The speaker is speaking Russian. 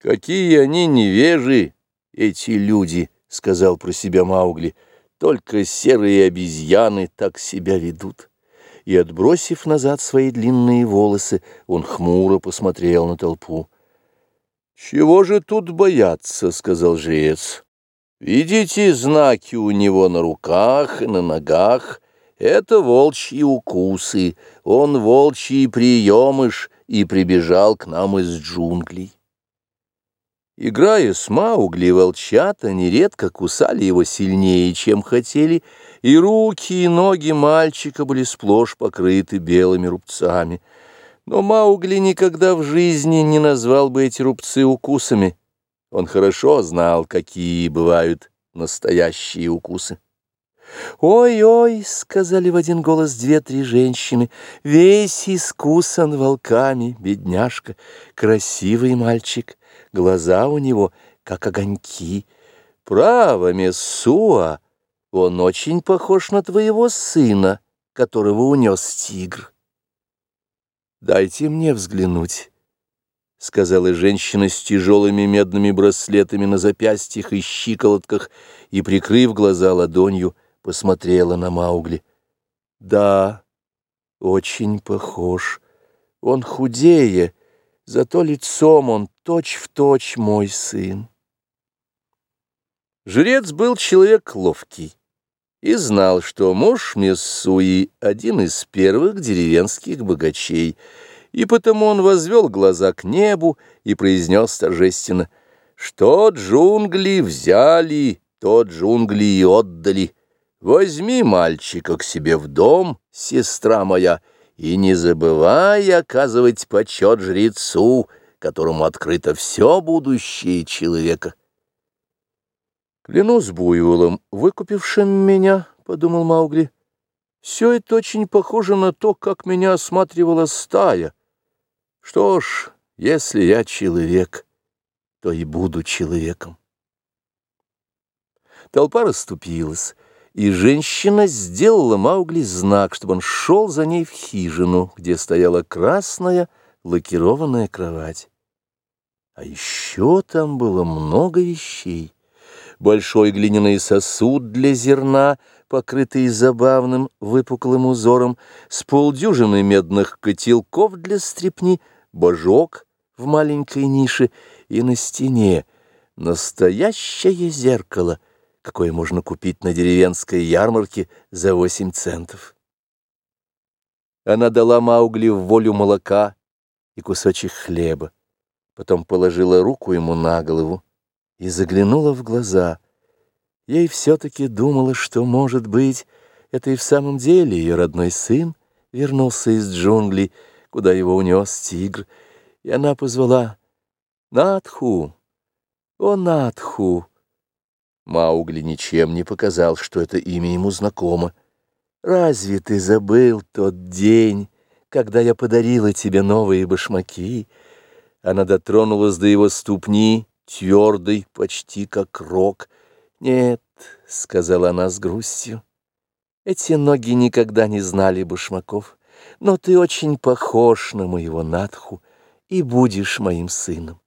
«Какие они невежи, эти люди!» — сказал про себя Маугли. «Только серые обезьяны так себя ведут». И, отбросив назад свои длинные волосы, он хмуро посмотрел на толпу. «Чего же тут бояться?» — сказал жрец. «Видите знаки у него на руках и на ногах?» Это волчьи укусы, он волчий приемыш и прибежал к нам из джунглей. Играя с Маугли, волчата нередко кусали его сильнее, чем хотели, и руки и ноги мальчика были сплошь покрыты белыми рубцами. Но Маугли никогда в жизни не назвал бы эти рубцы укусами. Он хорошо знал, какие бывают настоящие укусы. «Ой-ой!» — сказали в один голос две-три женщины. «Весь искусан волками, бедняжка, красивый мальчик, глаза у него, как огоньки. Право, Мессуа, он очень похож на твоего сына, которого унес тигр». «Дайте мне взглянуть». — сказала женщина с тяжелыми медными браслетами на запястьях и щиколотках и, прикрыв глаза ладонью, — посмотрела на Маугли. Да, очень похож. Он худее, зато лицом он точь-в-точь точь мой сын. Жрец был человек ловкий и знал, что муж Мессуи — один из первых деревенских богачей, и потому он возвел глаза к небу и произнес торжественно, «Что джунгли взяли, то джунгли и отдали». Возьми мальчика к себе в дом, сестра моя, и не забывай оказывать почет жрецу, которому открыто все будущее человека. Клянусь буйволом, выкупившим меня, — подумал Маугли, — все это очень похоже на то, как меня осматривала стая. Что ж, если я человек, то и буду человеком. Толпа расступилась и женщина сделала Маугли знак, чтобы он шел за ней в хижину, где стояла красная лакированная кровать. А еще там было много вещей. Большой глиняный сосуд для зерна, покрытый забавным выпуклым узором, с полдюжины медных котелков для стрепни, божок в маленькой нише и на стене настоящее зеркало — какое можно купить на деревенской ярмарке за восемь центов. Она дала Маугли в волю молока и кусочек хлеба, потом положила руку ему на голову и заглянула в глаза. Ей все-таки думала, что, может быть, это и в самом деле ее родной сын вернулся из джунглей, куда его унес тигр, и она позвала «Надху! О, Надху!» Маугли ничем не показал, что это имя ему знакомо. «Разве ты забыл тот день, когда я подарила тебе новые башмаки?» Она дотронулась до его ступни, твердой, почти как рог. «Нет», — сказала она с грустью, — «эти ноги никогда не знали башмаков, но ты очень похож на моего Надху и будешь моим сыном».